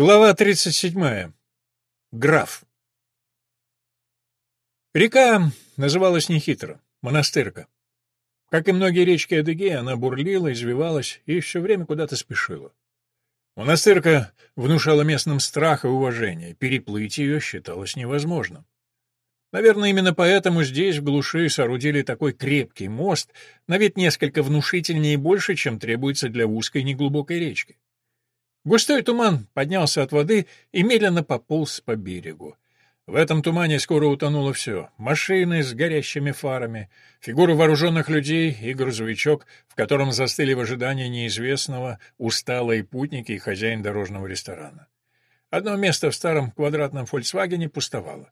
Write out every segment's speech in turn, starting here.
Глава 37. Граф. Река называлась нехитро — Монастырка. Как и многие речки Адыгеи, она бурлила, извивалась и все время куда-то спешила. Монастырка внушала местным страх и уважение, переплыть ее считалось невозможным. Наверное, именно поэтому здесь, в глуши, соорудили такой крепкий мост, на вид несколько внушительнее и больше, чем требуется для узкой неглубокой речки. Густой туман поднялся от воды и медленно пополз по берегу. В этом тумане скоро утонуло все — машины с горящими фарами, фигуры вооруженных людей и грузовичок, в котором застыли в ожидании неизвестного усталые путники и хозяин дорожного ресторана. Одно место в старом квадратном «Фольксвагене» пустовало.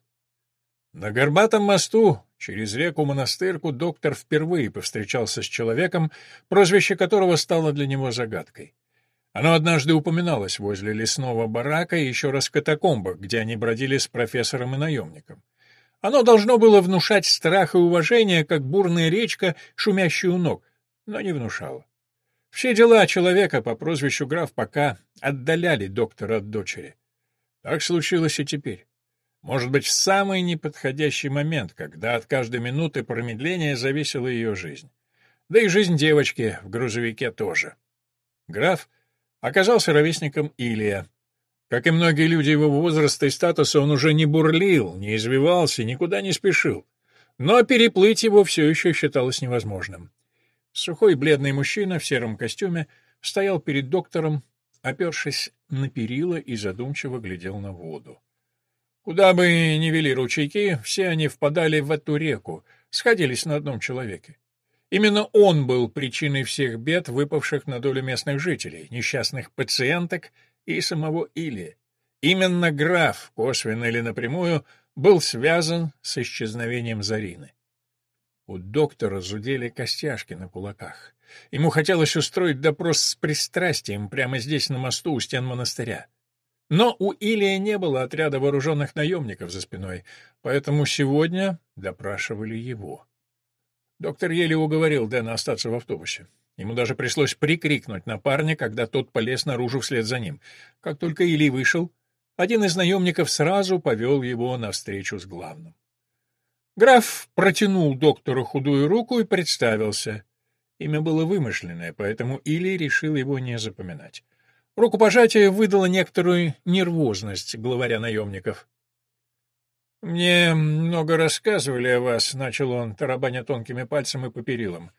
На горбатом мосту через реку Монастырку доктор впервые повстречался с человеком, прозвище которого стало для него загадкой. Оно однажды упоминалось возле лесного барака и еще раз в катакомбах, где они бродили с профессором и наемником. Оно должно было внушать страх и уважение, как бурная речка, шумящая у ног, но не внушало. Все дела человека по прозвищу граф пока отдаляли доктора от дочери. Так случилось и теперь. Может быть, в самый неподходящий момент, когда от каждой минуты промедления зависела ее жизнь. Да и жизнь девочки в грузовике тоже. Граф оказался ровесником Илия. Как и многие люди его возраста и статуса, он уже не бурлил, не извивался, никуда не спешил. Но переплыть его все еще считалось невозможным. Сухой бледный мужчина в сером костюме стоял перед доктором, опершись на перила и задумчиво глядел на воду. Куда бы ни вели ручейки, все они впадали в эту реку, сходились на одном человеке. Именно он был причиной всех бед, выпавших на долю местных жителей, несчастных пациенток и самого Или. Именно граф, косвенно или напрямую, был связан с исчезновением Зарины. У доктора зудели костяшки на кулаках. Ему хотелось устроить допрос с пристрастием прямо здесь, на мосту у стен монастыря. Но у Илия не было отряда вооруженных наемников за спиной, поэтому сегодня допрашивали его. Доктор еле уговорил Дэна остаться в автобусе. Ему даже пришлось прикрикнуть на парня, когда тот полез наружу вслед за ним. Как только Или вышел, один из наемников сразу повел его навстречу с главным. Граф протянул доктору худую руку и представился. Имя было вымышленное, поэтому Или решил его не запоминать. Рукопожатие выдало некоторую нервозность главаря наемников. «Мне много рассказывали о вас», — начал он, тарабаня тонкими пальцами по перилам.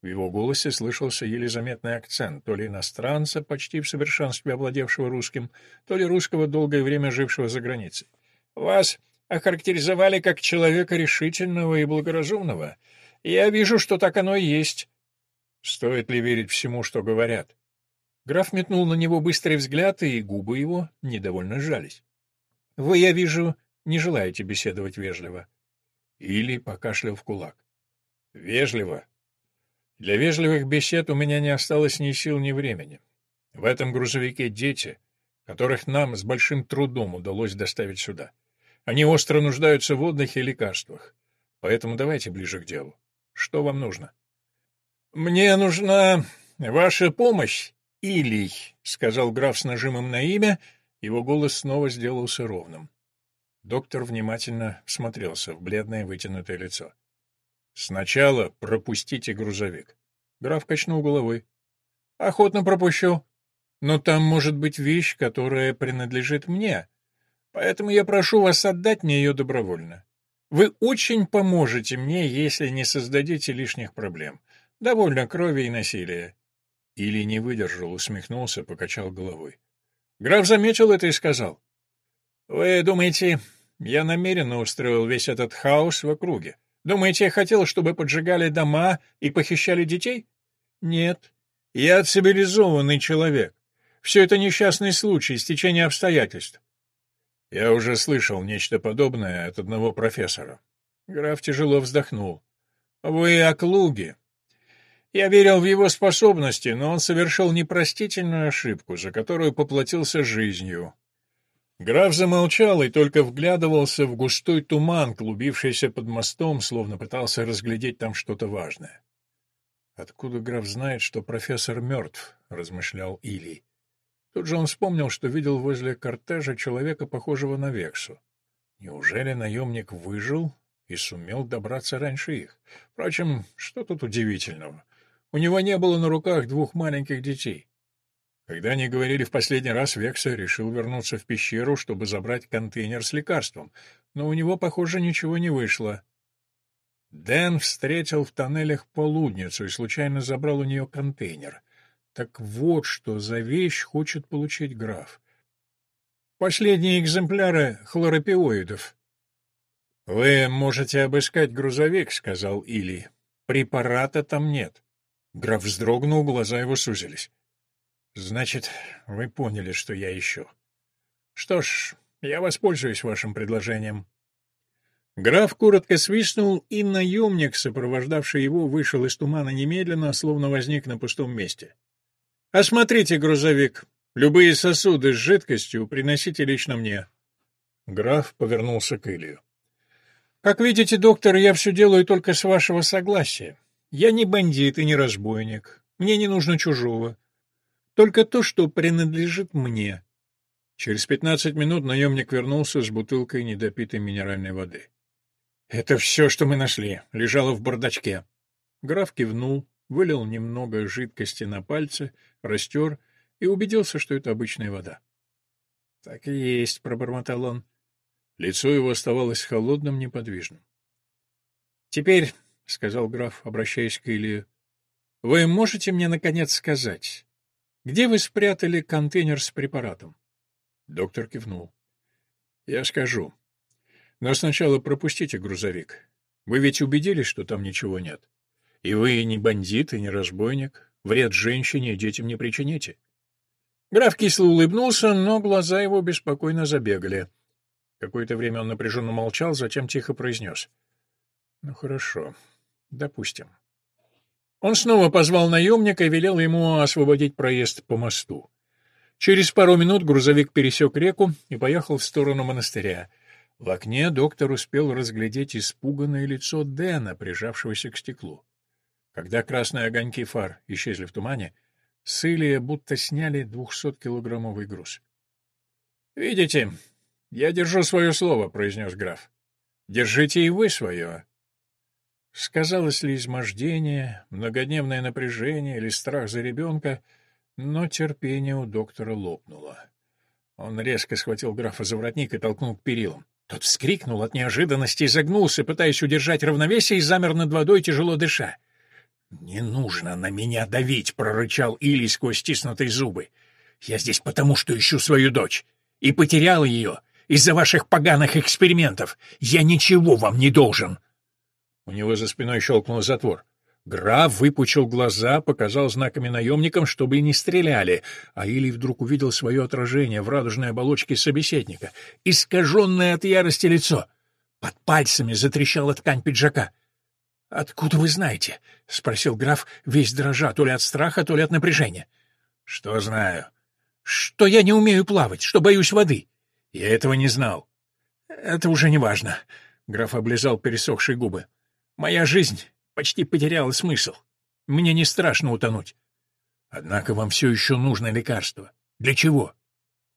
В его голосе слышался еле заметный акцент, то ли иностранца, почти в совершенстве овладевшего русским, то ли русского, долгое время жившего за границей. «Вас охарактеризовали как человека решительного и благоразумного. Я вижу, что так оно и есть». «Стоит ли верить всему, что говорят?» Граф метнул на него быстрый взгляд, и губы его недовольно сжались. «Вы, я вижу, не желаете беседовать вежливо. Или покашлял в кулак. Вежливо. Для вежливых бесед у меня не осталось ни сил, ни времени. В этом грузовике дети, которых нам с большим трудом удалось доставить сюда. Они остро нуждаются в отдыхе и лекарствах. Поэтому давайте ближе к делу. Что вам нужно? Мне нужна ваша помощь, Илий, сказал граф с нажимом на имя, его голос снова сделался ровным. Доктор внимательно всмотрелся в бледное вытянутое лицо. «Сначала пропустите грузовик». Граф качнул головой. «Охотно пропущу. Но там может быть вещь, которая принадлежит мне. Поэтому я прошу вас отдать мне ее добровольно. Вы очень поможете мне, если не создадите лишних проблем. Довольно крови и насилия». Или не выдержал, усмехнулся, покачал головой. Граф заметил это и сказал. «Вы думаете, я намеренно устроил весь этот хаос в округе. Думаете, я хотел, чтобы поджигали дома и похищали детей? Нет. Я цивилизованный человек. Все это несчастный случай, стечение обстоятельств. Я уже слышал нечто подобное от одного профессора. Граф тяжело вздохнул. Вы оклуги. Я верил в его способности, но он совершил непростительную ошибку, за которую поплатился жизнью. Граф замолчал и только вглядывался в густой туман, клубившийся под мостом, словно пытался разглядеть там что-то важное. «Откуда граф знает, что профессор мертв?» — размышлял Илий. Тут же он вспомнил, что видел возле кортежа человека, похожего на Вексу. Неужели наемник выжил и сумел добраться раньше их? Впрочем, что тут удивительного? У него не было на руках двух маленьких детей. Когда они говорили в последний раз, Векса решил вернуться в пещеру, чтобы забрать контейнер с лекарством, но у него, похоже, ничего не вышло. Дэн встретил в тоннелях полудницу и случайно забрал у нее контейнер. Так вот, что за вещь хочет получить граф. Последние экземпляры хлоропиоидов. — Вы можете обыскать грузовик, — сказал Или. — Препарата там нет. Граф вздрогнул, глаза его сузились. — Значит, вы поняли, что я ищу. Что ж, я воспользуюсь вашим предложением. Граф коротко свистнул, и наемник, сопровождавший его, вышел из тумана немедленно, словно возник на пустом месте. «Осмотрите грузовик. Любые сосуды с жидкостью приносите лично мне». Граф повернулся к Илью. «Как видите, доктор, я все делаю только с вашего согласия. Я не бандит и не разбойник. Мне не нужно чужого. Только то, что принадлежит мне». Через пятнадцать минут наемник вернулся с бутылкой недопитой минеральной воды. «Это все, что мы нашли. Лежало в бардачке». Граф кивнул, вылил немного жидкости на пальцы, растер и убедился, что это обычная вода. «Так и есть», — пробормотал он. Лицо его оставалось холодным, неподвижным. «Теперь», — сказал граф, обращаясь к Илью, — «вы можете мне, наконец, сказать, где вы спрятали контейнер с препаратом?» Доктор кивнул. «Я скажу. Но сначала пропустите грузовик. Вы ведь убедились, что там ничего нет. И вы не бандит и не разбойник. Вред женщине и детям не причините. Граф кисло улыбнулся, но глаза его беспокойно забегали. Какое-то время он напряженно молчал, затем тихо произнес. — Ну хорошо, допустим. Он снова позвал наемника и велел ему освободить проезд по мосту. Через пару минут грузовик пересек реку и поехал в сторону монастыря — в окне доктор успел разглядеть испуганное лицо Дэна, прижавшегося к стеклу. Когда красные огоньки фар исчезли в тумане, с Илья будто сняли двухсоткилограммовый груз. — Видите, я держу свое слово, — произнес граф. — Держите и вы свое. Сказалось ли измождение, многодневное напряжение или страх за ребенка, но терпение у доктора лопнуло. Он резко схватил графа за воротник и толкнул к перилам. Тот вскрикнул от неожиданности и загнулся, пытаясь удержать равновесие, и замер над водой, тяжело дыша. «Не нужно на меня давить!» — прорычал Или сквозь стиснутые зубы. «Я здесь потому, что ищу свою дочь. И потерял ее из-за ваших поганых экспериментов. Я ничего вам не должен!» У него за спиной щелкнул затвор. Граф выпучил глаза, показал знаками наемникам, чтобы не стреляли, а Илий вдруг увидел свое отражение в радужной оболочке собеседника, искаженное от ярости лицо. Под пальцами затрещала ткань пиджака. — Откуда вы знаете? — спросил граф, весь дрожа, то ли от страха, то ли от напряжения. — Что знаю? — Что я не умею плавать, что боюсь воды. — Я этого не знал. — Это уже не важно. Граф облизал пересохшие губы. — Моя жизнь почти потеряла смысл. Мне не страшно утонуть. Однако вам все еще нужно лекарство. Для чего?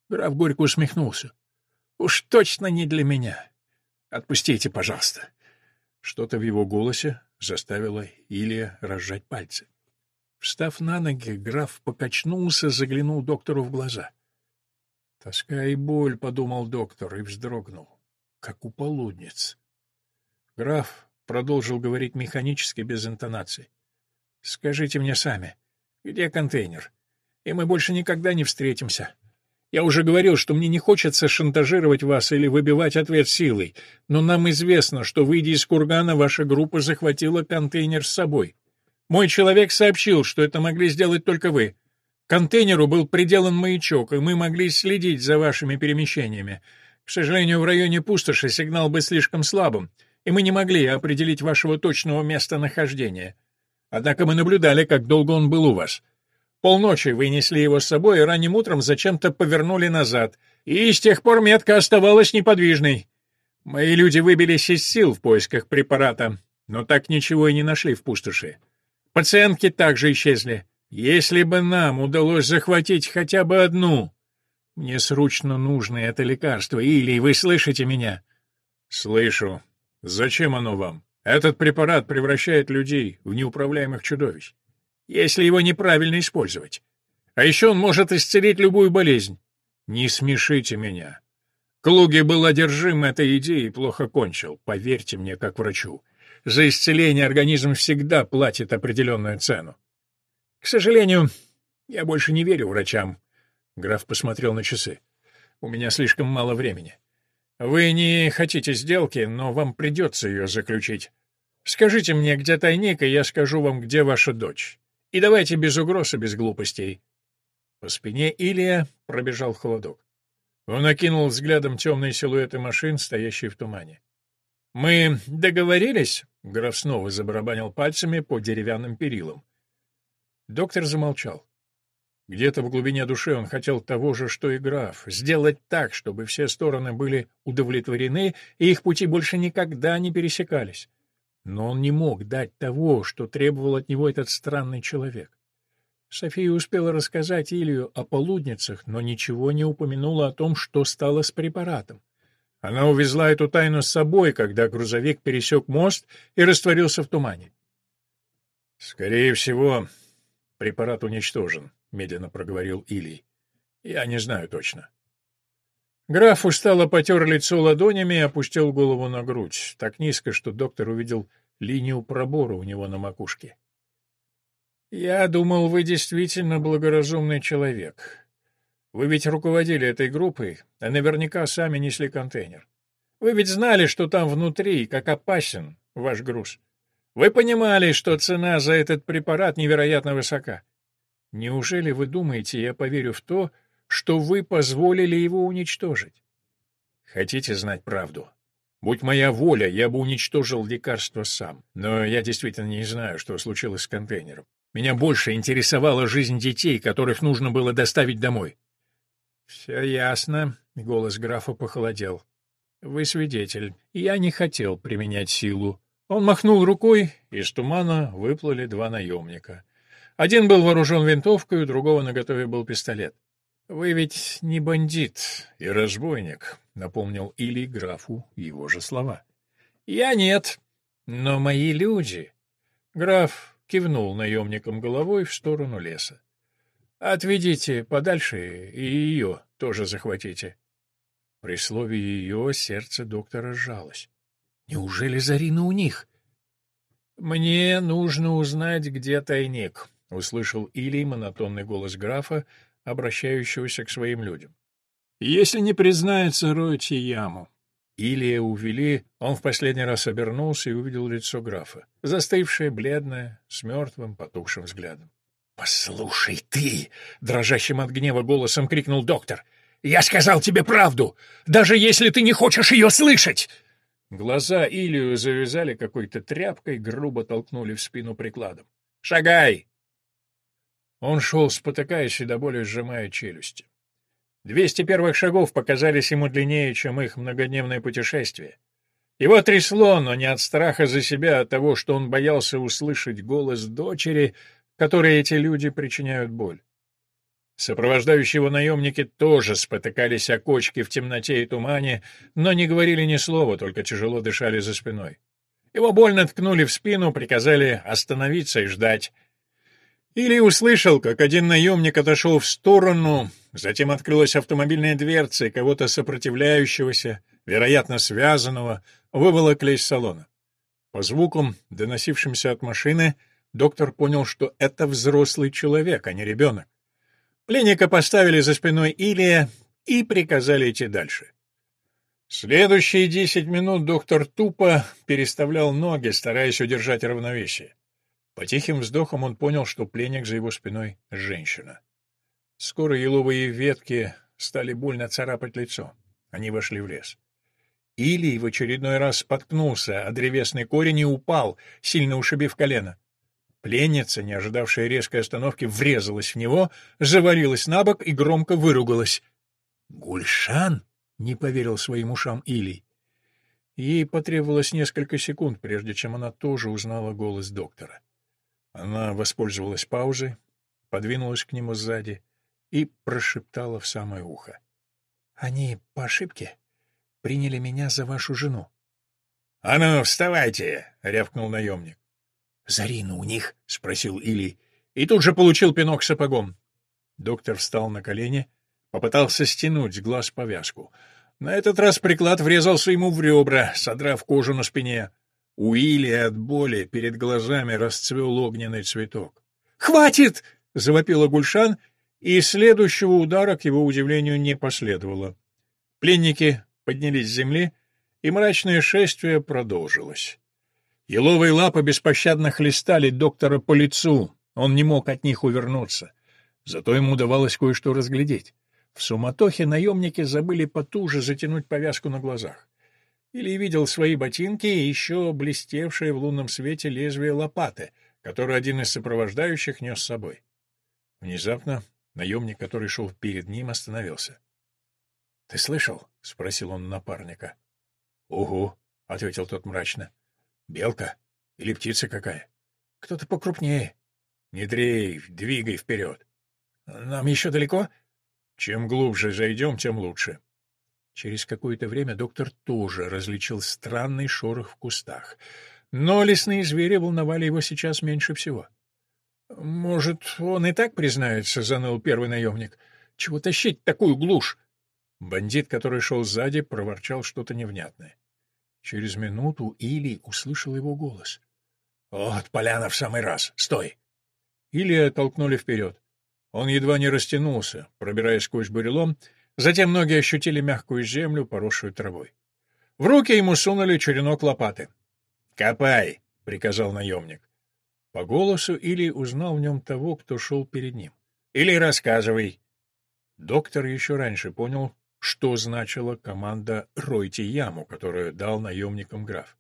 Граф горько усмехнулся. Уж точно не для меня. Отпустите, пожалуйста. Что-то в его голосе заставило Илья разжать пальцы. Встав на ноги, граф покачнулся, заглянул доктору в глаза. «Тоска и боль», — подумал доктор и вздрогнул, как у полудниц. Граф продолжил говорить механически, без интонации. «Скажите мне сами, где контейнер? И мы больше никогда не встретимся. Я уже говорил, что мне не хочется шантажировать вас или выбивать ответ силой, но нам известно, что, выйдя из кургана, ваша группа захватила контейнер с собой. Мой человек сообщил, что это могли сделать только вы. Контейнеру был приделан маячок, и мы могли следить за вашими перемещениями. К сожалению, в районе пустоши сигнал был слишком слабым — и мы не могли определить вашего точного местонахождения. Однако мы наблюдали, как долго он был у вас. Полночи вы несли его с собой и ранним утром зачем-то повернули назад, и с тех пор метка оставалась неподвижной. Мои люди выбились из сил в поисках препарата, но так ничего и не нашли в пустоши. Пациентки также исчезли. Если бы нам удалось захватить хотя бы одну, Мне срочно нужно это лекарство, или вы слышите меня? Слышу. Зачем оно вам? Этот препарат превращает людей в неуправляемых чудовищ. Если его неправильно использовать. А еще он может исцелить любую болезнь. Не смешите меня. Клуги был одержим этой идеей и плохо кончил, поверьте мне, как врачу. За исцеление организм всегда платит определенную цену. К сожалению, я больше не верю врачам. Граф посмотрел на часы. У меня слишком мало времени. Вы не хотите сделки, но вам придется ее заключить. Скажите мне, где тайник, и я скажу вам, где ваша дочь. И давайте без угроз и без глупостей. По спине Илья пробежал холодок. Он окинул взглядом темные силуэты машин, стоящие в тумане. «Мы договорились?» — граф снова забарабанил пальцами по деревянным перилам. Доктор замолчал. Где-то в глубине души он хотел того же, что и граф, сделать так, чтобы все стороны были удовлетворены, и их пути больше никогда не пересекались. Но он не мог дать того, что требовал от него этот странный человек. София успела рассказать Илью о полудницах, но ничего не упомянула о том, что стало с препаратом. Она увезла эту тайну с собой, когда грузовик пересек мост и растворился в тумане. «Скорее всего, препарат уничтожен», — медленно проговорил Илий. «Я не знаю точно». Граф устало потер лицо ладонями и опустил голову на грудь, так низко, что доктор увидел линию пробора у него на макушке. «Я думал, вы действительно благоразумный человек. Вы ведь руководили этой группой, а наверняка сами несли контейнер. Вы ведь знали, что там внутри, как опасен ваш груз. Вы понимали, что цена за этот препарат невероятно высока. Неужели вы думаете, я поверю в то, что вы позволили его уничтожить? Хотите знать правду? Будь моя воля, я бы уничтожил лекарство сам. Но я действительно не знаю, что случилось с контейнером. Меня больше интересовала жизнь детей, которых нужно было доставить домой. «Все ясно», — голос графа похолодел. «Вы свидетель. Я не хотел применять силу». Он махнул рукой, из тумана выплыли два наемника. Один был вооружен винтовкой, у другого наготове был пистолет. «Вы ведь не бандит и разбойник», — напомнил Или графу его же слова. «Я нет, но мои люди...» Граф кивнул наемником головой в сторону леса. «Отведите подальше и ее тоже захватите». При слове «ее» сердце доктора сжалось. «Неужели Зарина у них?» «Мне нужно узнать, где тайник», — услышал Илий монотонный голос графа, обращающегося к своим людям. «Если не признается, ройте яму». Илия увели, он в последний раз обернулся и увидел лицо графа, застывшее, бледное, с мертвым, потухшим взглядом. «Послушай ты!» — дрожащим от гнева голосом крикнул доктор. «Я сказал тебе правду, даже если ты не хочешь ее слышать!» Глаза Илию завязали какой-то тряпкой, грубо толкнули в спину прикладом. «Шагай!» Он шел, спотыкаясь и до боли сжимая челюсти. Двести первых шагов показались ему длиннее, чем их многодневное путешествие. Его трясло, но не от страха за себя, а от того, что он боялся услышать голос дочери, которой эти люди причиняют боль. Сопровождающие его наемники тоже спотыкались о кочки в темноте и тумане, но не говорили ни слова, только тяжело дышали за спиной. Его больно ткнули в спину, приказали остановиться и ждать. Или услышал, как один наемник отошел в сторону, затем открылась автомобильная дверца, и кого-то сопротивляющегося, вероятно, связанного, выволокли из салона. По звукам, доносившимся от машины, доктор понял, что это взрослый человек, а не ребенок. Пленника поставили за спиной Илия и приказали идти дальше. Следующие десять минут доктор тупо переставлял ноги, стараясь удержать равновесие. По тихим вздохам он понял, что пленник за его спиной — женщина. Скоро еловые ветки стали больно царапать лицо. Они вошли в лес. Илий в очередной раз споткнулся, а древесный корень и упал, сильно ушибив колено. Пленница, не ожидавшая резкой остановки, врезалась в него, завалилась на бок и громко выругалась. «Гульшан?» — не поверил своим ушам Илий. Ей потребовалось несколько секунд, прежде чем она тоже узнала голос доктора. Она воспользовалась паузой, подвинулась к нему сзади и прошептала в самое ухо. Они по ошибке приняли меня за вашу жену. — А ну, вставайте! — рявкнул наемник. — Зарина у них? — спросил Или, и тут же получил пинок сапогом. Доктор встал на колени, попытался стянуть с глаз повязку. На этот раз приклад врезался ему в ребра, содрав кожу на спине. У Или от боли перед глазами расцвел огненный цветок. «Хватит!» — завопила Гульшан, и следующего удара, к его удивлению, не последовало. Пленники поднялись с земли, и мрачное шествие продолжилось. Еловые лапы беспощадно хлестали доктора по лицу, он не мог от них увернуться. Зато ему удавалось кое-что разглядеть. В суматохе наемники забыли потуже затянуть повязку на глазах. Или видел свои ботинки и еще блестевшие в лунном свете лезвие лопаты, которую один из сопровождающих нес с собой. Внезапно наемник, который шел перед ним, остановился. — Ты слышал? — спросил он напарника. — Угу, — ответил тот мрачно. — Белка? Или птица какая? — Кто-то покрупнее. — Не дрейф, двигай вперед. — Нам еще далеко? — Чем глубже зайдем, тем лучше. Через какое-то время доктор тоже различил странный шорох в кустах. Но лесные звери волновали его сейчас меньше всего. — Может, он и так признается, — заныл первый наемник. — Чего тащить такую глушь? Бандит, который шел сзади, проворчал что-то невнятное. Через минуту Или услышал его голос. — Вот, поляна в самый раз! Стой! Илия толкнули вперед. Он едва не растянулся, пробираясь сквозь бурелом, затем ноги ощутили мягкую землю, поросшую травой. В руки ему сунули черенок лопаты. «Копай!» — приказал наемник. По голосу Или узнал в нем того, кто шел перед ним. «Или рассказывай!» Доктор еще раньше понял, что значила команда «Ройте яму», которую дал наемникам граф.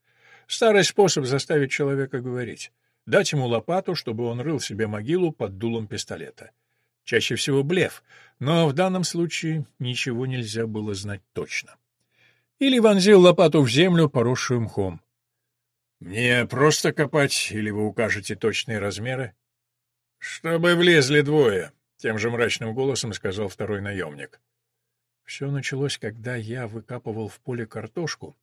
Старый способ заставить человека говорить. Дать ему лопату, чтобы он рыл себе могилу под дулом пистолета. Чаще всего блеф, но в данном случае ничего нельзя было знать точно. Или вонзил лопату в землю, поросшую мхом. «Мне просто копать, или вы укажете точные размеры?» «Чтобы влезли двое», — тем же мрачным голосом сказал второй наемник. Все началось, когда я выкапывал в поле картошку,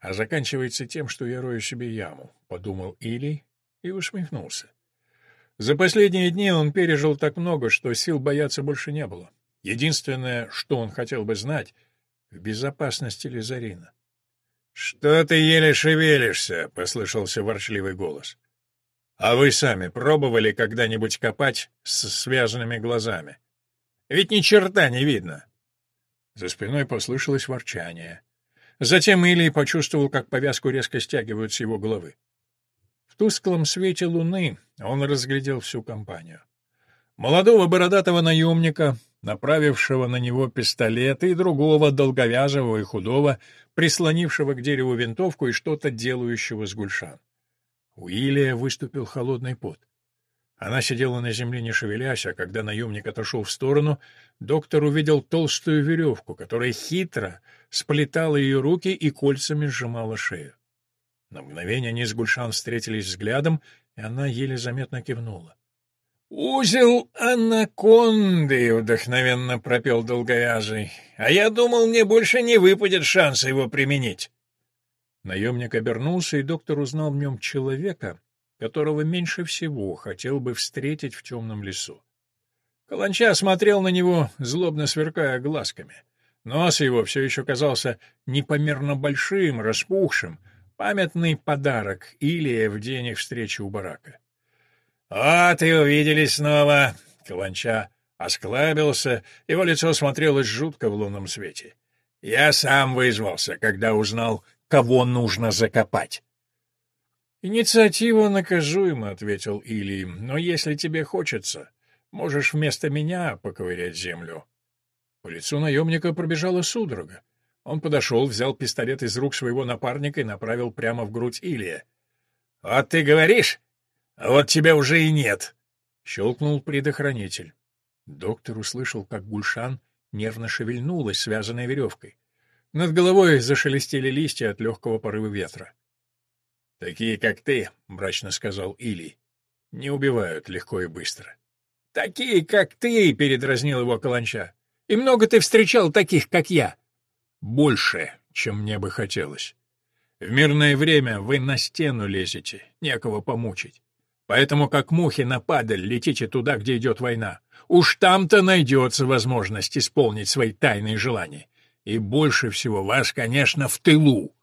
а заканчивается тем, что я рою себе яму, — подумал Илий и усмехнулся. За последние дни он пережил так много, что сил бояться больше не было. Единственное, что он хотел бы знать, — в безопасности ли Зарина. — Что ты еле шевелишься? — послышался ворчливый голос. — А вы сами пробовали когда-нибудь копать с связанными глазами? Ведь ни черта не видно. За спиной послышалось ворчание. Затем Илий почувствовал, как повязку резко стягивают с его головы. В тусклом свете луны он разглядел всю компанию. Молодого бородатого наемника, направившего на него пистолет, и другого долговязого и худого, прислонившего к дереву винтовку и что-то делающего с гульшан. У Илия выступил холодный пот. Она сидела на земле, не шевелясь, а когда наемник отошел в сторону, доктор увидел толстую веревку, которая хитро сплетала ее руки и кольцами сжимала шею. На мгновение они с Гульшан встретились взглядом, и она еле заметно кивнула. «Узел анаконды!» — вдохновенно пропел долговязый. «А я думал, мне больше не выпадет шанса его применить». Наемник обернулся, и доктор узнал в нем человека, которого меньше всего хотел бы встретить в темном лесу. Каланча смотрел на него, злобно сверкая глазками. Нос его все еще казался непомерно большим, распухшим, памятный подарок Илия в день их встречи у барака. «Вот и увиделись снова!» — Каланча осклабился, его лицо смотрелось жутко в лунном свете. «Я сам вызвался, когда узнал, кого нужно закопать». «Инициатива наказуема», — ответил Илий, — «но если тебе хочется, можешь вместо меня поковырять землю». По лицу наемника пробежала судорога. Он подошел, взял пистолет из рук своего напарника и направил прямо в грудь Илия. «Вот ты говоришь, а вот тебя уже и нет!» — щелкнул предохранитель. Доктор услышал, как Гульшан нервно шевельнулась, связанной веревкой. Над головой зашелестели листья от легкого порыва ветра. — Такие, как ты, — мрачно сказал Или, — не убивают легко и быстро. — Такие, как ты, — передразнил его каланча. И много ты встречал таких, как я?» «Больше, чем мне бы хотелось. В мирное время вы на стену лезете, некого помучить. Поэтому, как мухи на падаль, летите туда, где идет война. Уж там-то найдется возможность исполнить свои тайные желания. И больше всего вас, конечно, в тылу.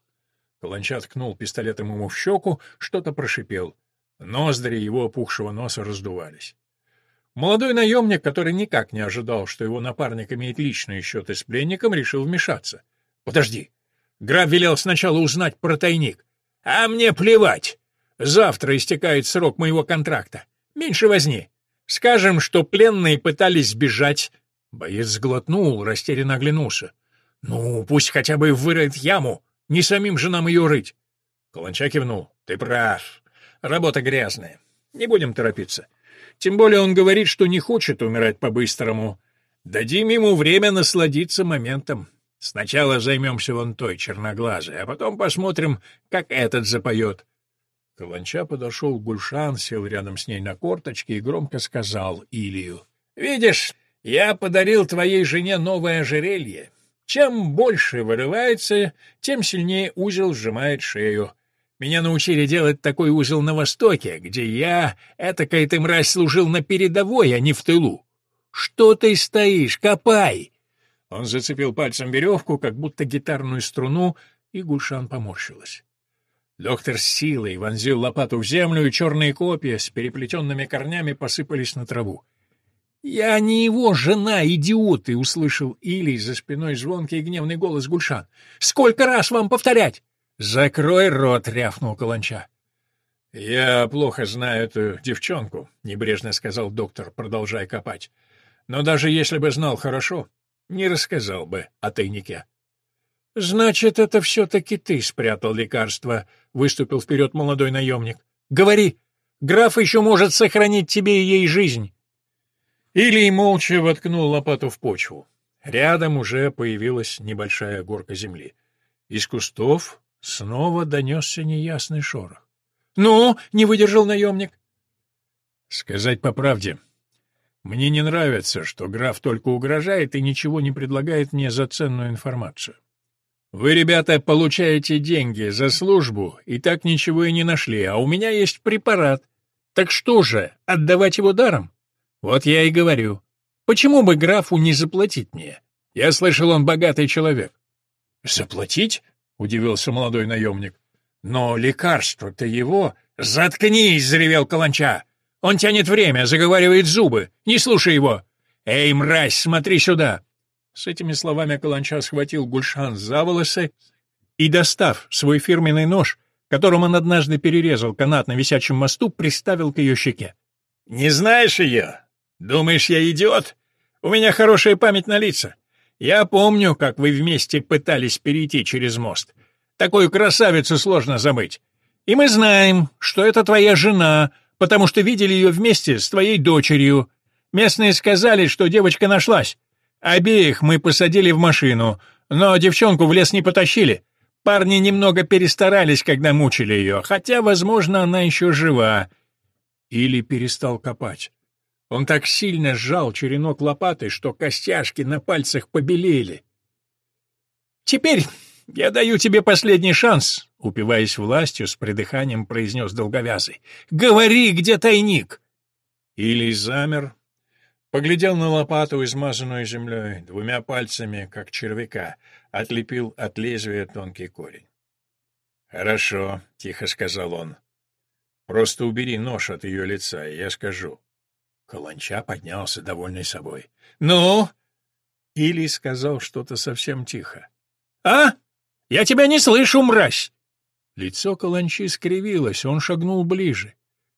Каланча ткнул пистолетом ему в щеку, что-то прошипел. Ноздри его опухшего носа раздувались. Молодой наемник, который никак не ожидал, что его напарник имеет личные счеты с пленником, решил вмешаться. — Подожди. Граф велел сначала узнать про тайник. — А мне плевать. Завтра истекает срок моего контракта. Меньше возни. Скажем, что пленные пытались сбежать. Боец сглотнул, растерянно оглянулся. — Ну, пусть хотя бы выроет яму. Не самим же нам ее рыть. Каланча кивнул. — Ты прав. Работа грязная. Не будем торопиться. Тем более он говорит, что не хочет умирать по-быстрому. Дадим ему время насладиться моментом. Сначала займемся вон той черноглазой, а потом посмотрим, как этот запоет. Каланча подошел к Гульшан, сел рядом с ней на корточки и громко сказал Илью. — Видишь, я подарил твоей жене новое ожерелье. Чем больше вырывается, тем сильнее узел сжимает шею. Меня научили делать такой узел на Востоке, где я, этакая ты мразь, служил на передовой, а не в тылу. Что ты стоишь? Копай!» Он зацепил пальцем веревку, как будто гитарную струну, и Гульшан поморщилась. Доктор с силой вонзил лопату в землю, и черные копья с переплетенными корнями посыпались на траву. «Я не его жена, идиоты!» — услышал Илий за спиной звонкий и гневный голос Гульшан. «Сколько раз вам повторять?» «Закрой рот!» — рявкнул Каланча. «Я плохо знаю эту девчонку», — небрежно сказал доктор, продолжая копать. «Но даже если бы знал хорошо, не рассказал бы о тайнике». «Значит, это все-таки ты спрятал лекарство», — выступил вперед молодой наемник. «Говори, граф еще может сохранить тебе и ей жизнь». Илий молча воткнул лопату в почву. Рядом уже появилась небольшая горка земли. Из кустов Снова донесся неясный шорох. «Ну?» — не выдержал наемник. «Сказать по правде, мне не нравится, что граф только угрожает и ничего не предлагает мне за ценную информацию. Вы, ребята, получаете деньги за службу и так ничего и не нашли, а у меня есть препарат. Так что же, отдавать его даром? Вот я и говорю. Почему бы графу не заплатить мне? Я слышал, он богатый человек. Заплатить? — удивился молодой наемник. «Но лекарство-то его...» «Заткнись!» — заревел Каланча. «Он тянет время, заговаривает зубы. Не слушай его!» «Эй, мразь, смотри сюда!» С этими словами Каланча схватил Гульшан за волосы и, достав свой фирменный нож, которым он однажды перерезал канат на висячем мосту, приставил к ее щеке. «Не знаешь ее? Думаешь, я идиот? У меня хорошая память на лица. Я помню, как вы вместе пытались перейти через мост. Такую красавицу сложно забыть. И мы знаем, что это твоя жена, потому что видели ее вместе с твоей дочерью. Местные сказали, что девочка нашлась. Обеих мы посадили в машину, но девчонку в лес не потащили. Парни немного перестарались, когда мучили ее, хотя, возможно, она еще жива. Или перестал копать. Он так сильно сжал черенок лопатой, что костяшки на пальцах побелели. «Теперь я даю тебе последний шанс», — упиваясь властью, с придыханием произнес долговязый. «Говори, где тайник!» Или замер, поглядел на лопату, измазанную землей, двумя пальцами, как червяка, отлепил от лезвия тонкий корень. «Хорошо», — тихо сказал он. «Просто убери нож от ее лица, и я скажу. Каланча поднялся, довольный собой. «Ну?» Или сказал что-то совсем тихо. «А? Я тебя не слышу, мразь!» Лицо Каланчи скривилось, он шагнул ближе.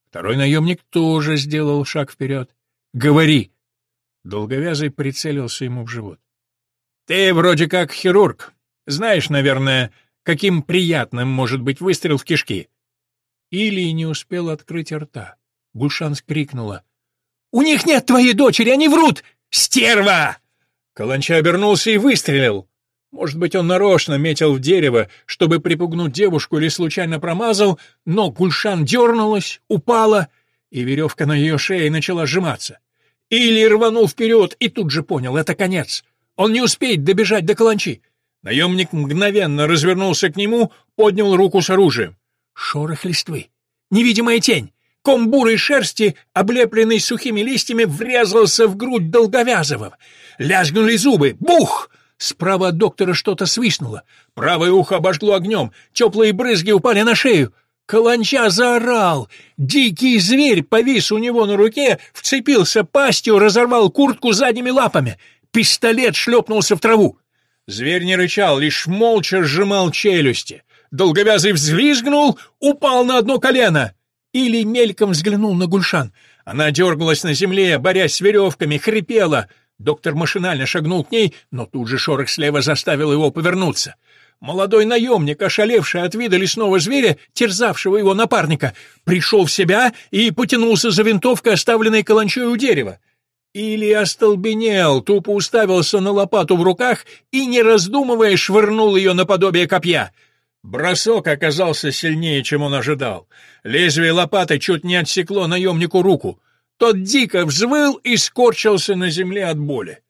Второй наемник тоже сделал шаг вперед. «Говори!» Долговязый прицелился ему в живот. «Ты вроде как хирург. Знаешь, наверное, каким приятным может быть выстрел в кишки?» Или не успел открыть рта. Гульшан скрикнула. У них нет твоей дочери, они врут! Стерва!» Каланча обернулся и выстрелил. Может быть, он нарочно метил в дерево, чтобы припугнуть девушку или случайно промазал, но Гульшан дернулась, упала, и веревка на ее шее начала сжиматься. Или рванул вперед и тут же понял — это конец. Он не успеет добежать до каланчи. Наемник мгновенно развернулся к нему, поднял руку с оружием. Шорох листвы. Невидимая тень. Ком бурой шерсти, облепленный сухими листьями, врезался в грудь долговязого. Лязгнули зубы. Бух! Справа от доктора что-то свистнуло. Правое ухо обожгло огнем. Теплые брызги упали на шею. Каланча заорал. Дикий зверь повис у него на руке, вцепился пастью, разорвал куртку задними лапами. Пистолет шлепнулся в траву. Зверь не рычал, лишь молча сжимал челюсти. Долговязый взвизгнул, упал на одно колено. Или мельком взглянул на Гульшан. Она дергалась на земле, борясь с веревками, хрипела. Доктор машинально шагнул к ней, но тут же шорох слева заставил его повернуться. Молодой наемник, ошалевший от вида лесного зверя, терзавшего его напарника, пришел в себя и потянулся за винтовкой, оставленной каланчой у дерева. Или остолбенел, тупо уставился на лопату в руках и, не раздумывая, швырнул ее наподобие копья — Бросок оказался сильнее, чем он ожидал. Лезвие лопаты чуть не отсекло наемнику руку. Тот дико взвыл и скорчился на земле от боли.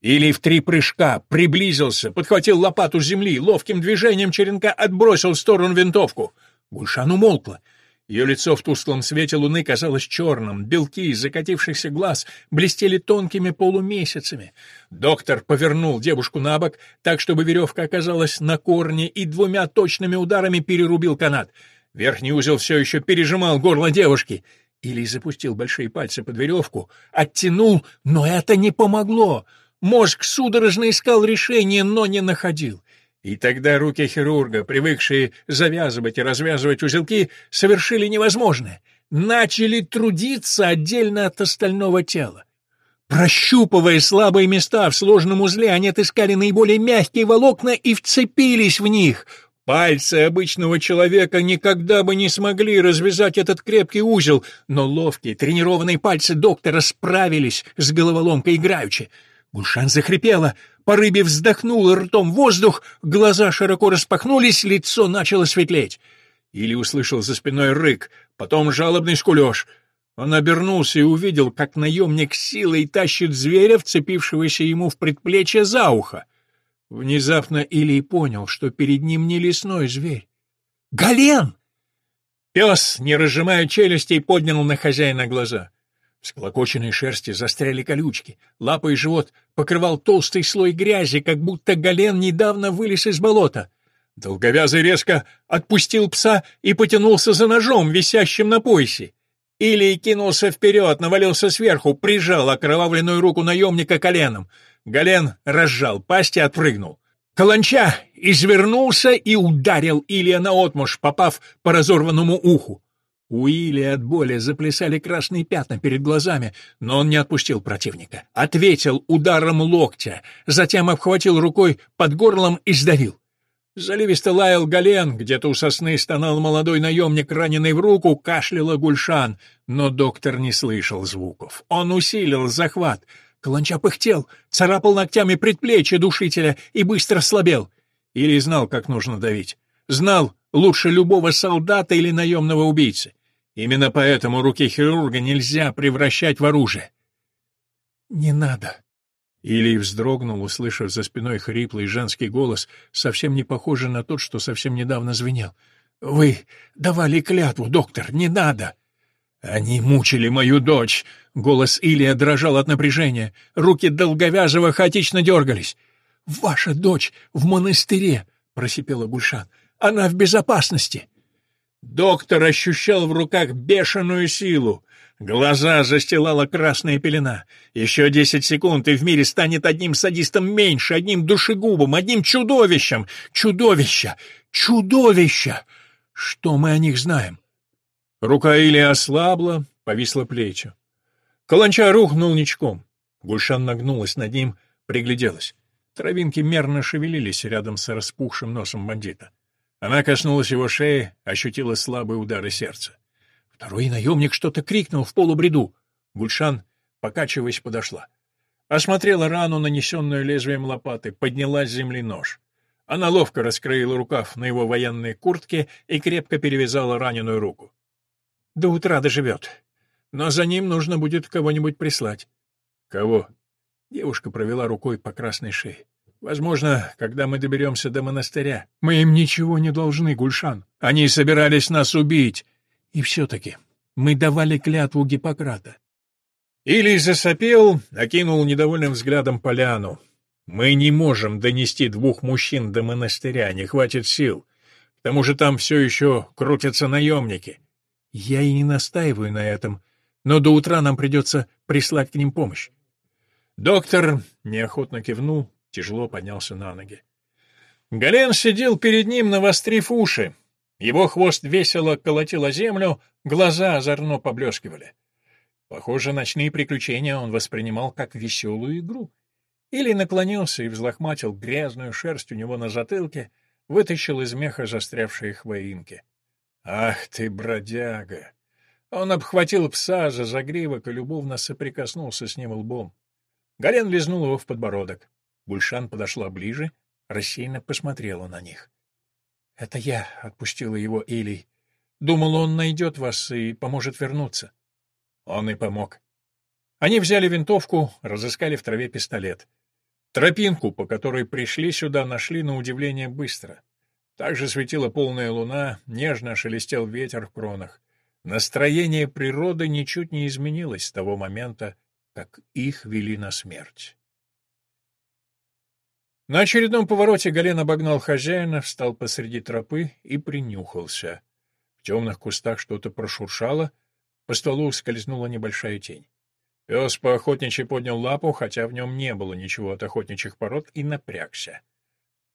Или в три прыжка приблизился, подхватил лопату земли, ловким движением черенка отбросил в сторону винтовку. Гульшан умолкла. Ее лицо в тусклом свете луны казалось черным, белки из закатившихся глаз блестели тонкими полумесяцами. Доктор повернул девушку на бок, так, чтобы веревка оказалась на корне, и двумя точными ударами перерубил канат. Верхний узел все еще пережимал горло девушки. Или запустил большие пальцы под веревку, оттянул, но это не помогло. Мозг судорожно искал решение, но не находил. И тогда руки хирурга, привыкшие завязывать и развязывать узелки, совершили невозможное. Начали трудиться отдельно от остального тела. Прощупывая слабые места в сложном узле, они отыскали наиболее мягкие волокна и вцепились в них. Пальцы обычного человека никогда бы не смогли развязать этот крепкий узел, но ловкие, тренированные пальцы доктора справились с головоломкой играючи. Гульшан захрипела, по рыбе вздохнула ртом воздух, глаза широко распахнулись, лицо начало светлеть. Или услышал за спиной рык, потом жалобный скулеж. Он обернулся и увидел, как наемник силой тащит зверя, вцепившегося ему в предплечье за ухо. Внезапно Илий понял, что перед ним не лесной зверь. «Гален!» Пес, не разжимая челюстей, поднял на хозяина глаза. В склокоченной шерсти застряли колючки. Лапы и живот покрывал толстый слой грязи, как будто Гален недавно вылез из болота. Долговязый резко отпустил пса и потянулся за ножом, висящим на поясе. Или кинулся вперед, навалился сверху, прижал окровавленную руку наемника коленом. Гален разжал пасть и отпрыгнул. Каланча извернулся и ударил Илья наотмашь, попав по разорванному уху. У Или от боли заплясали красные пятна перед глазами, но он не отпустил противника. Ответил ударом локтя, затем обхватил рукой под горлом и сдавил. Заливисто лаял Гален, где-то у сосны стонал молодой наемник, раненый в руку, кашляла Гульшан, но доктор не слышал звуков. Он усилил захват. Каланча пыхтел, царапал ногтями предплечье душителя и быстро слабел. Или знал, как нужно давить. Знал лучше любого солдата или наемного убийцы. Именно поэтому руки хирурга нельзя превращать в оружие. «Не надо». Илий вздрогнул, услышав за спиной хриплый женский голос, совсем не похожий на тот, что совсем недавно звенел. «Вы давали клятву, доктор, не надо!» «Они мучили мою дочь!» Голос Илия дрожал от напряжения. Руки Долговязова хаотично дергались. «Ваша дочь в монастыре!» — просипела Гульшан. «Она в безопасности!» Доктор ощущал в руках бешеную силу. Глаза застилала красная пелена. Еще десять секунд, и в мире станет одним садистом меньше, одним душегубом, одним чудовищем. Чудовище! Чудовище! Что мы о них знаем? Рука Или ослабла, повисла плечо. Каланча рухнул ничком. Гульшан нагнулась над ним, пригляделась. Травинки мерно шевелились рядом с распухшим носом бандита. Она коснулась его шеи, ощутила слабые удары сердца. Второй наемник что-то крикнул в полубреду. Гульшан, покачиваясь, подошла. Осмотрела рану, нанесенную лезвием лопаты, подняла с земли нож. Она ловко раскроила рукав на его военной куртке и крепко перевязала раненую руку. До утра доживет. Но за ним нужно будет кого-нибудь прислать. — Кого? Девушка провела рукой по красной шее. Возможно, когда мы доберемся до монастыря. Мы им ничего не должны, Гульшан. Они собирались нас убить. И все-таки мы давали клятву Гиппократа. Илий засопел, окинул недовольным взглядом поляну. Мы не можем донести двух мужчин до монастыря, не хватит сил. К тому же там все еще крутятся наемники. Я и не настаиваю на этом, но до утра нам придется прислать к ним помощь. Доктор неохотно кивнул, тяжело поднялся на ноги. Гален сидел перед ним, навострив уши. Его хвост весело колотил о землю, глаза озорно поблескивали. Похоже, ночные приключения он воспринимал как веселую игру. Или наклонился и взлохматил грязную шерсть у него на затылке, вытащил из меха застрявшие хвоинки. «Ах ты, бродяга!» Он обхватил пса за загривок и любовно соприкоснулся с ним лбом. Гален лизнул его в подбородок. Гульшан подошла ближе, рассеянно посмотрела на них. — Это я отпустила его, Илий. Думал, он найдет вас и поможет вернуться. Он и помог. Они взяли винтовку, разыскали в траве пистолет. Тропинку, по которой пришли сюда, нашли на удивление быстро. Также светила полная луна, нежно шелестел ветер в кронах. Настроение природы ничуть не изменилось с того момента, как их вели на смерть. На очередном повороте Гален обогнал хозяина, встал посреди тропы и принюхался. В темных кустах что-то прошуршало, по столу скользнула небольшая тень. Пес по охотничьи поднял лапу, хотя в нем не было ничего от охотничьих пород, и напрягся.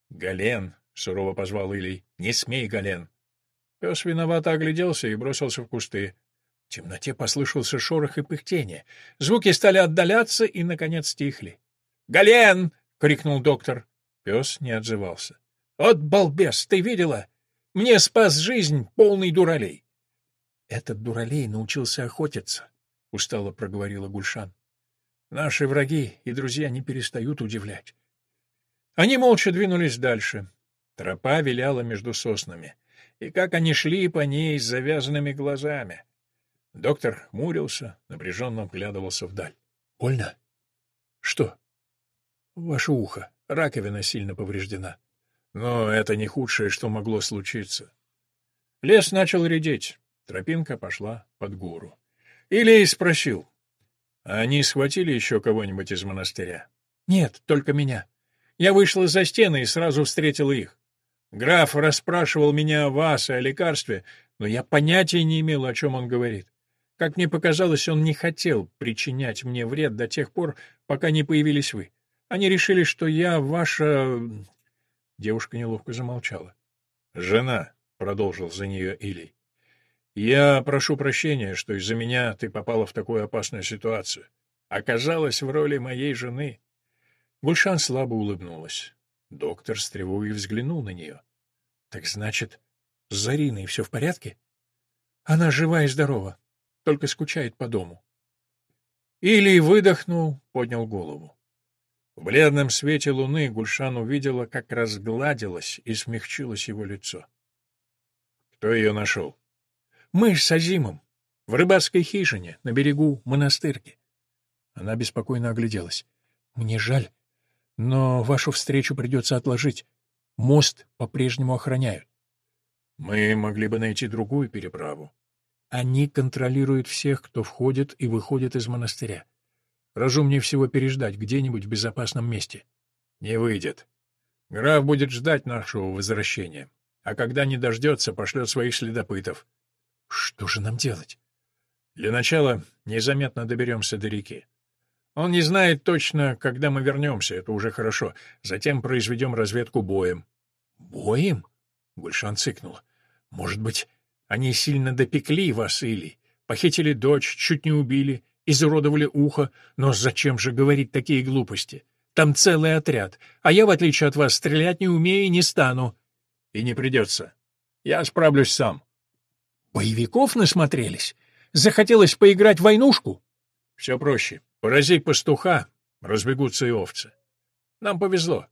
«Гален!» — сурово позвал Илий. «Не смей, Гален!» Пес виновато огляделся и бросился в кусты. В темноте послышался шорох и пыхтение. Звуки стали отдаляться и, наконец, стихли. «Гален!» — крикнул доктор. Пес не отзывался. — Вот балбес, ты видела? Мне спас жизнь полный дуралей. — Этот дуралей научился охотиться, — устало проговорила Гульшан. — Наши враги и друзья не перестают удивлять. Они молча двинулись дальше. Тропа виляла между соснами. И как они шли по ней с завязанными глазами. Доктор хмурился, напряженно вглядывался вдаль. — Больно? — Что? Ваше ухо. Раковина сильно повреждена. Но это не худшее, что могло случиться. Лес начал редеть. Тропинка пошла под гору. Илей спросил. они схватили еще кого-нибудь из монастыря? Нет, только меня. Я вышла за стены и сразу встретила их. Граф расспрашивал меня о вас и о лекарстве, но я понятия не имел, о чем он говорит. Как мне показалось, он не хотел причинять мне вред до тех пор, пока не появились вы. Они решили, что я ваша...» Девушка неловко замолчала. «Жена», — продолжил за нее Илий. «Я прошу прощения, что из-за меня ты попала в такую опасную ситуацию. Оказалась в роли моей жены». Гульшан слабо улыбнулась. Доктор с тревогой взглянул на нее. «Так значит, с Зариной все в порядке?» «Она жива и здорова, только скучает по дому». Илий выдохнул, поднял голову. В бледном свете луны Гульшан увидела, как разгладилось и смягчилось его лицо. Кто ее нашел? Мы с Азимом. В рыбацкой хижине, на берегу монастырки. Она беспокойно огляделась. Мне жаль, но вашу встречу придется отложить. Мост по-прежнему охраняют. Мы могли бы найти другую переправу. Они контролируют всех, кто входит и выходит из монастыря. Разумнее всего переждать где-нибудь в безопасном месте. Не выйдет. Граф будет ждать нашего возвращения, а когда не дождется, пошлет своих следопытов. Что же нам делать? Для начала незаметно доберемся до реки. Он не знает точно, когда мы вернемся, это уже хорошо. Затем произведем разведку боем. Боем? Гульшан цыкнул. Может быть, они сильно допекли вас, или похитили дочь, чуть не убили, изуродовали ухо, но зачем же говорить такие глупости? Там целый отряд, а я, в отличие от вас, стрелять не умею и не стану. И не придется. Я справлюсь сам. Боевиков насмотрелись? Захотелось поиграть в войнушку? Все проще. Порази пастуха, разбегутся и овцы. Нам повезло.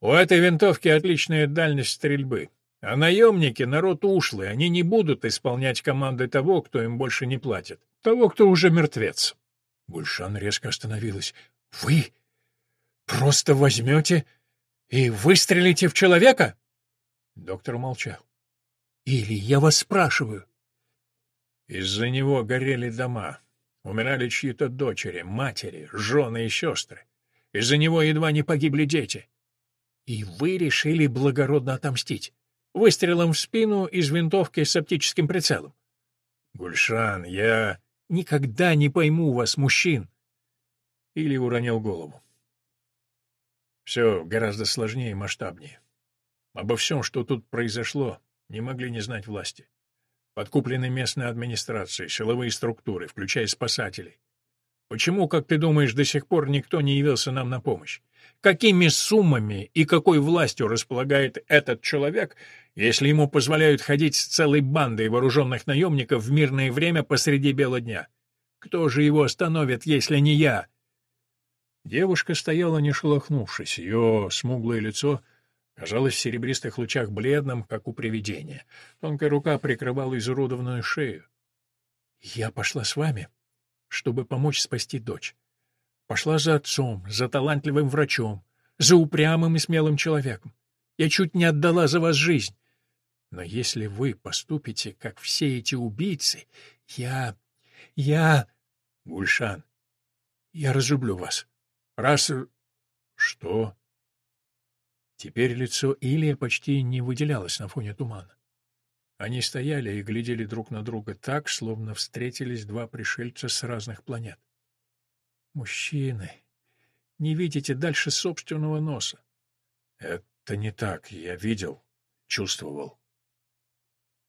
У этой винтовки отличная дальность стрельбы. А наемники — народ ушлый, они не будут исполнять команды того, кто им больше не платит. Того, кто уже мертвец. Гульшан резко остановилась. — Вы? Просто возьмете и выстрелите в человека? Доктор молчал. Или я вас спрашиваю. Из-за него горели дома. Умирали чьи-то дочери, матери, жены и сестры. Из-за него едва не погибли дети. И вы решили благородно отомстить. Выстрелом в спину из винтовки с оптическим прицелом. Гульшан, я никогда не пойму вас, мужчин. Или уронил голову. Все гораздо сложнее и масштабнее. Обо всем, что тут произошло, не могли не знать власти. Подкуплены местные администрации, силовые структуры, включая спасателей. Почему, как ты думаешь, до сих пор никто не явился нам на помощь? Какими суммами и какой властью располагает этот человек, если ему позволяют ходить с целой бандой вооруженных наемников в мирное время посреди бела дня? Кто же его остановит, если не я? Девушка стояла, не шелохнувшись. Ее смуглое лицо казалось в серебристых лучах бледным, как у привидения. Тонкая рука прикрывала изуродованную шею. «Я пошла с вами, чтобы помочь спасти дочь. Пошла за отцом, за талантливым врачом, за упрямым и смелым человеком. Я чуть не отдала за вас жизнь. Но если вы поступите, как все эти убийцы, я... я... Гульшан, я разлюблю вас. Раз... Что? Теперь лицо Илия почти не выделялось на фоне тумана. Они стояли и глядели друг на друга так, словно встретились два пришельца с разных планет. Мужчины, не видите дальше собственного носа. Это не так, я видел, чувствовал.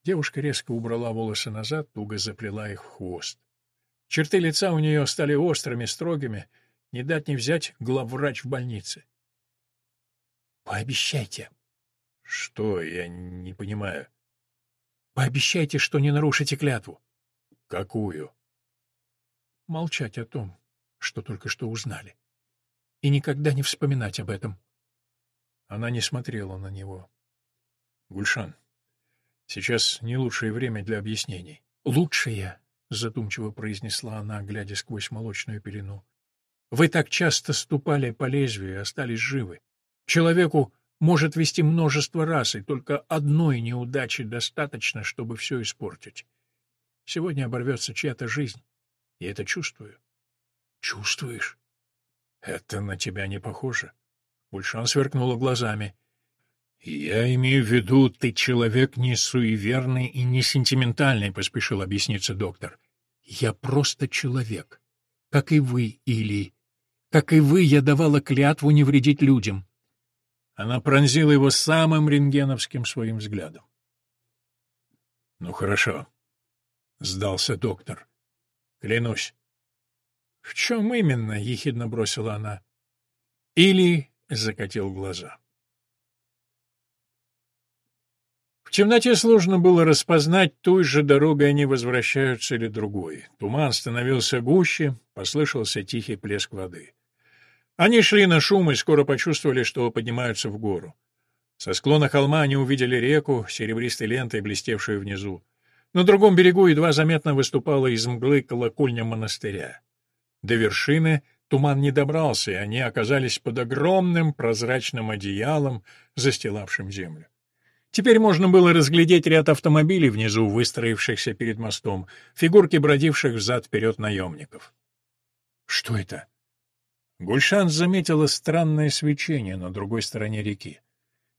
Девушка резко убрала волосы назад, туго заплела их в хвост. Черты лица у нее стали острыми, строгими, не дать не взять главврач в больнице. Пообещайте. Что, я не понимаю. Пообещайте, что не нарушите клятву. Какую? Молчать о том, что только что узнали. И никогда не вспоминать об этом. Она не смотрела на него. Гульшан, сейчас не лучшее время для объяснений. Лучшее, задумчиво произнесла она, глядя сквозь молочную пелену. Вы так часто ступали по лезвию и остались живы. Человеку может вести множество раз, и только одной неудачи достаточно, чтобы все испортить. Сегодня оборвется чья-то жизнь. Я это чувствую. Чувствуешь? Это на тебя не похоже. Ульшан сверкнула глазами. «Я имею в виду, ты человек не суеверный и не сентиментальный», — поспешил объясниться доктор. «Я просто человек, как и вы, Или. Как и вы, я давала клятву не вредить людям». Она пронзила его самым рентгеновским своим взглядом. «Ну, хорошо», — сдался доктор. «Клянусь». «В чем именно?» — ехидно бросила она. Или закатил глаза. В темноте сложно было распознать, той же дорогой они возвращаются или другой. Туман становился гуще, послышался тихий плеск воды. Они шли на шум и скоро почувствовали, что поднимаются в гору. Со склона холма они увидели реку, серебристой лентой, блестевшую внизу. На другом берегу едва заметно выступала из мглы колокольня монастыря. До вершины туман не добрался, и они оказались под огромным прозрачным одеялом, застилавшим землю. Теперь можно было разглядеть ряд автомобилей внизу, выстроившихся перед мостом, фигурки бродивших взад-вперед наемников. «Что это?» Гульшан заметила странное свечение на другой стороне реки.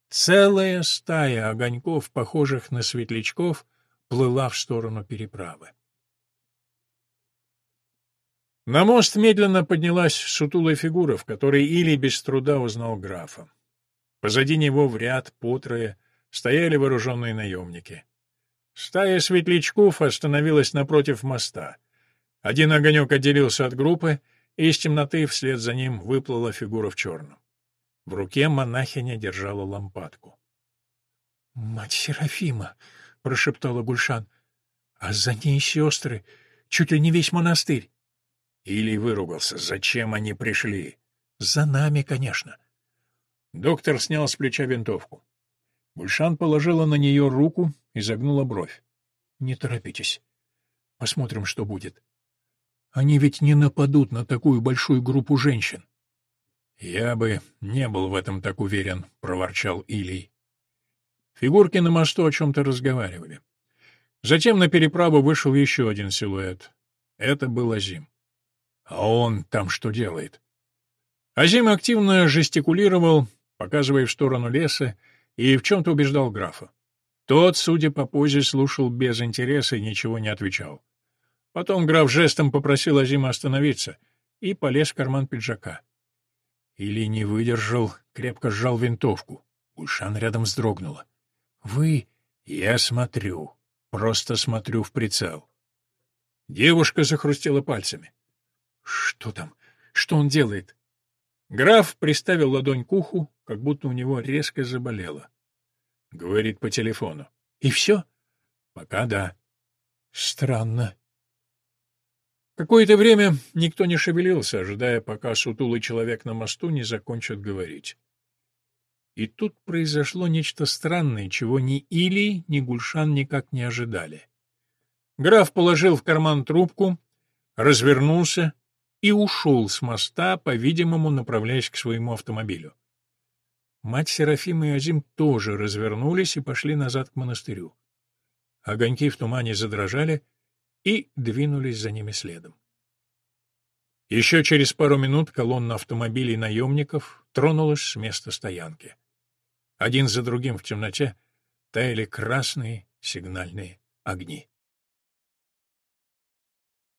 Целая стая огоньков, похожих на светлячков, плыла в сторону переправы. На мост медленно поднялась сутулая фигура, в которой Или без труда узнал графа. Позади него в ряд потрое стояли вооруженные наемники. Стая светлячков остановилась напротив моста. Один огонек отделился от группы — из темноты вслед за ним выплыла фигура в черном. В руке монахиня держала лампадку. — Мать Серафима! — прошептала Гульшан. — А за ней сестры, чуть ли не весь монастырь. Или выругался. Зачем они пришли? — За нами, конечно. Доктор снял с плеча винтовку. Гульшан положила на нее руку и загнула бровь. — Не торопитесь. Посмотрим, что будет. Они ведь не нападут на такую большую группу женщин. «Я бы не был в этом так уверен», — проворчал Илий. Фигурки на мосту о чем-то разговаривали. Затем на переправу вышел еще один силуэт. Это был Азим. А он там что делает? Азим активно жестикулировал, показывая в сторону леса, и в чем-то убеждал графа. Тот, судя по позе, слушал без интереса и ничего не отвечал. Потом граф жестом попросил Азима остановиться и полез в карман пиджака. Или не выдержал, крепко сжал винтовку. Ульшан рядом вздрогнула. «Вы...» «Я смотрю. Просто смотрю в прицел». Девушка захрустела пальцами. «Что там? Что он делает?» Граф приставил ладонь к уху, как будто у него резко заболело. Говорит по телефону. «И все?» «Пока да». «Странно», Какое-то время никто не шевелился, ожидая, пока сутулый человек на мосту не закончит говорить. И тут произошло нечто странное, чего ни Или, ни Гульшан никак не ожидали. Граф положил в карман трубку, развернулся и ушел с моста, по-видимому, направляясь к своему автомобилю. Мать Серафима и Азим тоже развернулись и пошли назад к монастырю. Огоньки в тумане задрожали — и двинулись за ними следом. Еще через пару минут колонна автомобилей наемников тронулась с места стоянки. Один за другим в темноте таяли красные сигнальные огни.